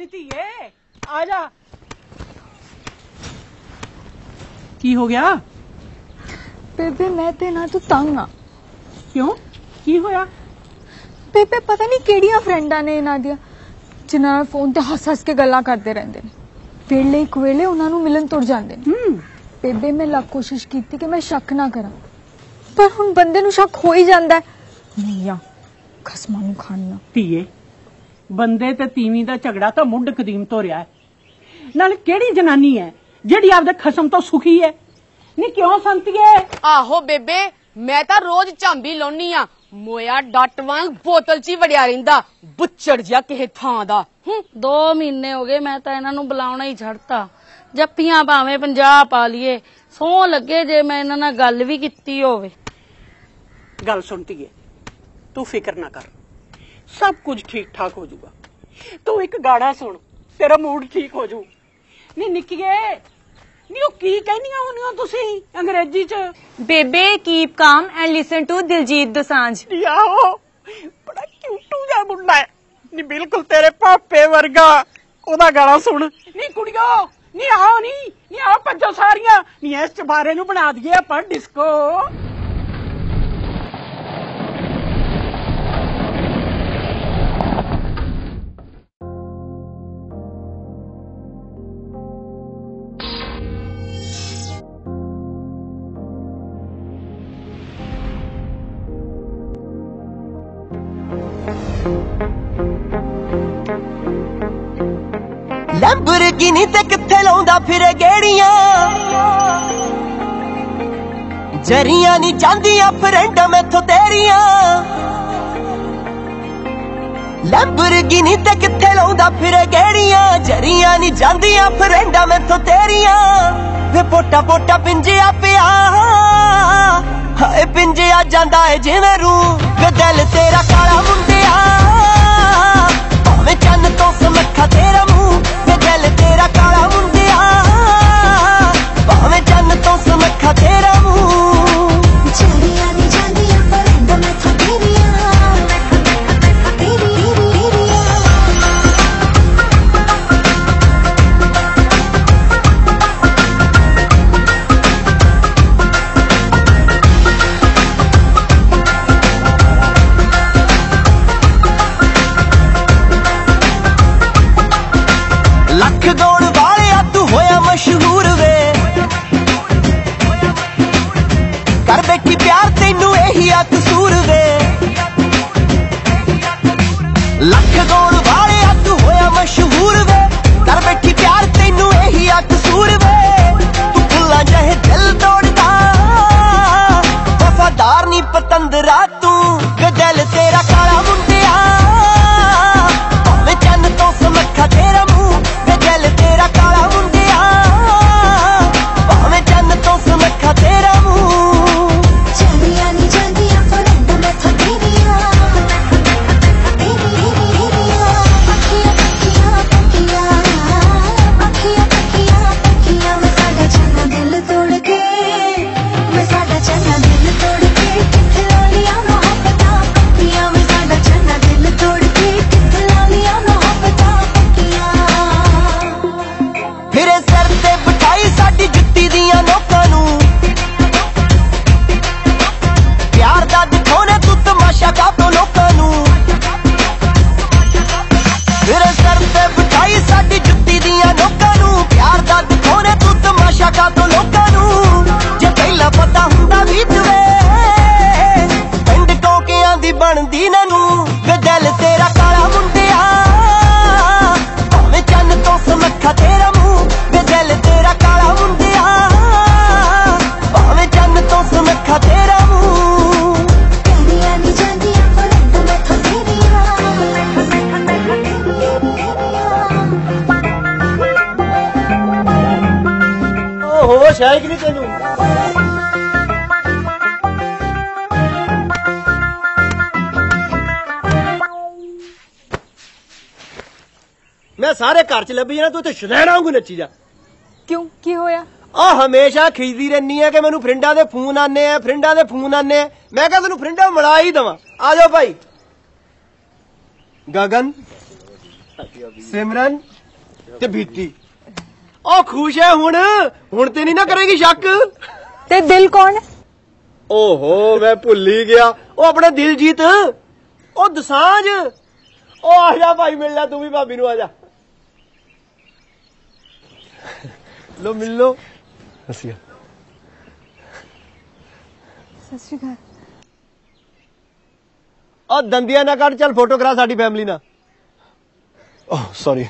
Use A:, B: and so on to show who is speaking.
A: ਨੀਤੀਏ ਆ ਜਾ ਕੀ ਹੋ ਗਿਆ
B: ਬੇਬੇ ਮੈਂ ਤੇ ਨਾ ਤੂੰ ਤੰਗ ਆ
A: ਕਿਉਂ ਕੀ ਹੋਇਆ
B: ਬੇਬੇ ਪਤਾ ਨਹੀਂ ਕਿਹੜੀਆਂ ਫਰੈਂਡਾਂ ਨੇ ਇਹਨਾਂ ਦੀਆਂ ਜਿਨ੍ਹਾਂ ਨਾਲ ਫੋਨ ਤੇ ਹੱਸ ਹੱਸ ਕੇ ਗੱਲਾਂ ਕਰਦੇ ਰਹਿੰਦੇ ਨੇ ਵੇਲੇ ਇੱਕ ਵੇਲੇ ਉਹਨਾਂ ਨੂੰ ਮਿਲਣ ਤੁਰ ਜਾਂਦੇ ਨੇ
A: ਹੂੰ
B: ਬੇਬੇ ਮੈਂ ਲੱਖ ਕੋਸ਼ਿਸ਼ ਕੀਤੀ ਕਿ ਮੈਂ ਸ਼ੱਕ ਨਾ ਕਰਾਂ ਪਰ ਹੁਣ ਬੰਦੇ ਨੂੰ ਸ਼ੱਕ ਹੋ ਹੀ ਜਾਂਦਾ ਹੈ ਨਹੀਂ ਆ ਖਸਮਾਂ ਨੂੰ ਖਾਣਾ
A: ਧੀਏ ਬੰਦੇ ਤੇ ਤੀਵੀਂ ਦਾ ਝਗੜਾ ਤਾਂ ਮੁੱਢ ਕਦੀਮ ਤੋਂ ਰਿਹਾ ਹੈ। ਨਾਲ ਕਿਹੜੀ ਜਨਾਨੀ ਹੈ ਜਿਹੜੀ ਆਪਦੇ ਖਸਮ ਤੋਂ ਸੁਖੀ ਹੈ? ਨਹੀਂ ਕਿਉਂ ਸੰਤੀਏ
C: ਆਹੋ ਬੇਬੇ ਮੈਂ ਤਾਂ ਰੋਜ਼ ਝਾਂਬੀ ਲਾਉਣੀ ਆ। ਮੋਇਆ ਡੱਟ ਵਾਂਗ ਬੋਤਲ 'ਚ ਹੀ ਵੜਿਆ ਰਹਿੰਦਾ ਬੁੱਚੜ ਜਿਹਾ ਕਿਸੇ ਥਾਂ ਦਾ।
D: ਹੂੰ, ਦੋ ਮਹੀਨੇ ਹੋ ਗਏ ਮੈਂ ਤਾਂ ਇਹਨਾਂ ਨੂੰ ਬੁਲਾਉਣਾ ਹੀ ਛੱਡਤਾ। ਜੱਫੀਆਂ ਭਾਵੇਂ 50 ਪਾ ਲਈਏ ਸੌ ਲੱਗੇ ਜੇ ਮੈਂ ਇਹਨਾਂ ਨਾਲ ਗੱਲ ਵੀ ਕੀਤੀ ਹੋਵੇ।
A: ਗੱਲ ਸੁਣ ਧੀਏ ਤੂੰ ਫਿਕਰ ਨਾ ਕਰ। ਸਭ ਕੁਝ ਠੀਕ ਠਾਕ ਹੋ ਜਾਊਗਾ। ਤੂੰ ਇੱਕ ਗਾਣਾ ਸੁਣ ਤੇਰਾ ਮੂਡ ਠੀਕ ਹੋ ਜਾਊ। ਨਹੀਂ ਨਿੱਕੀਏ ਨਹੀਂ ਉਹ ਕੀ ਕਹਿੰਦੀਆਂ ਹੁੰਦੀਆਂ ਤੁਸੀਂ ਅੰਗਰੇਜ਼ੀ ਚ?
E: keep calm and listen to Diljit Dosanjh.
A: ਨਹੀਂ ਆਹੋ ਬੜਾ ਕਿਊਟੂ ਜਿਹਾ ਮੁੰਡਾ ਹੈ। ਨਹੀਂ ਬਿਲਕੁਲ ਤੇਰੇ ਪਾਪੇ ਵਰਗਾ। ਉਹਦਾ ਗਾਣਾ ਸੁਣ। ਨਹੀਂ ਕੁੜੀਓ ਨਹੀਂ ਆਓ ਨਹੀਂ ਨਹੀਂ ਆਓ ਭੱਜੋ ਸਾਰੀਆਂ। ਨਹੀਂ ਇਸ ਚਬਾਰੇ ਨੂੰ ਬਣਾ ਦਈਏ ਆਪਾਂ ਡਿਸਕੋ
F: ਲੈਂਬਰਗਿਨੀ ਤੇ ਕਿੱਥੇ ਲਾਉਂਦਾ ਫਿਰੇ ਗੇੜੀਆਂ? ਜਰੀਆਂ ਨਹੀਂ ਜਾਂਦੀਆਂ ਫਰੈਂਡਾਂ ਮੈਥੋਂ ਤੇਰੀਆਂ। ਲੈਂਬਰਗਿਨੀ ਤੇ ਕਿੱਥੇ ਲਾਉਂਦਾ ਫਿਰੇ ਗੇੜੀਆਂ? ਜਰੀਆਂ ਨਹੀਂ ਜਾਂਦੀਆਂ ਫਰੈਂਡਾਂ ਮੈਥੋਂ ਤੇਰੀਆਂ। ਵੇ ਪੋਟਾ ਪੋਟਾ ਪਿੰਜਿਆ ਪਿਆ। ਹਾਏ, ਪਿੰਜਿਆ ਜਾਂਦਾ ਏ ਜਿਵੇਂ ਰੂ ਵੇ ਦਿਲ ਤੇਰਾ ਕਾਲਾ ਮੁੰਡਿਆ। ਲੱਖ ਗਾਉਣ ਵਾਲਿਆ ਤੂੰ ਹੋਇਆ ਮਸ਼ਹੂਰ ਵੇ। ਕਰ ਬੈਠੀ ਪਿਆਰ ਤੈਨੂੰ ਇਹੀ ਆ ਕਸੂਰ ਵੇ। ਲੱਖ ਗਾਉਣ ਵਾਲਿਆ ਤੂੰ ਹੋਇਆ ਮਸ਼ਹੂਰ ਵੇ। ਕਰ ਬੈਠੀ ਪਿਆਰ ਤੈਨੂੰ ਇਹੀ ਆ ਕਸੂਰ ਵੇ। ਤੂੰ ਫੁੱਲਾਂ ਜਿਹੇ ਦਿਲ ਤੋੜਦਾ। ਵਫਾਦਾਰ ਨਹੀਂ ਪਤੰਦਰਾ ਦੀ ਨਾ ਨੂੰ, ਵੇ ਤੇਰਾ ਕਾਲਾ ਮੁੰਡਿਆ। ਭਾਵੇਂ ਚੰਨ ਤੋਂ ਸਮੱਖਾ ਤੇਰਾ ਮੂੰਹ, ਵੇ ਤੇਰਾ ਕਾਲਾ ਮੁੰਡਿਆ। ਭਾਵੇਂ ਚੰਨ ਤੋਂ ਸਮੱਖਾ ਤੇਰਾ ਮੂੰਹ।
G: ਚੜੀਆਂ ਨੀ ਜਾਂਦੀਆਂ ਪਰੰਦ ਮੈਥੋਂ ਤੇਰੀਆਂ
F: ਓ ਹੋਸ਼ ਹੈ ਕਿ ਨਹੀਂ ਤੈਨੂੰ? ਮੈਂ ਸਾਰੇ ਘਰ ਚ ਲੱਭੀ ਜਾਣਾ ਤੂੰ ਇੱਥੇ ਸ਼ਦੈਣਾ ਵਾਂਗੂ ਨੱਚੀ ਜਾ।
B: ਕਿਉਂ? ਕੀ ਹੋਇਆ?
F: ਆ ਹਮੇਸ਼ਾ ਖਿਜਦੀ ਰਹਿਨੀ ਆ ਕਿ ਮੈਨੂੰ ਫਰਿੰਡਾਂ ਦੇ ਫੋਨ ਆਨੇ ਆ ਫਰਿੰਡਾਂ ਦੇ ਫੋਨ ਆਨੇ ਮੈਂ ਕਿਹਾ ਤੈਨੂੰ ਫਰਿੰਡਾਂ ਮਿਲਾ ਹੀ ਦਵਾਂ। ਆ ਜਾਓ ਭਾਈ। ਗਗਨ ਸਿਮਰਨ ਤੇ ਬੀਤੀ। ਉਹ ਖੁਸ਼ ਹੈ ਹੁਣ। ਹੁਣ ਤੇ ਨਹੀਂ ਨਾ ਕਰੇਗੀ ਸ਼ੱਕ।
B: ਤੇ ਦਿਲ ਕੌਣ
F: ਓਹੋ ਮੈਂ ਭੁੱਲ ਹੀ ਗਿਆ। ਉਹ ਆਪਣਾ ਦਿਲਜੀਤ। ਉਹ ਦਸਾਂਝ। ਉਹ ਆ ਜਾ ਭਾਈ ਮਿਲ ਲੈ ਤੂੰ ਵੀ ਭਾਬੀ ਨੂੰ ਆ ਜਾ। ਲੋ ਮਿਲ ਲੋ ਅਸੀਂ
B: ਸਤਿ ਸ਼੍ਰੀ ਅਕਾਲ
F: ਉਹ ਦੰਦੀਆਂ ਨਾ ਕੱਢ ਚੱਲ ਫੋਟੋ ਕਰਾ ਸਾਡੀ ਫੈਮਿਲੀ ਨਾਲ ਓਹ ਸੌਰੀ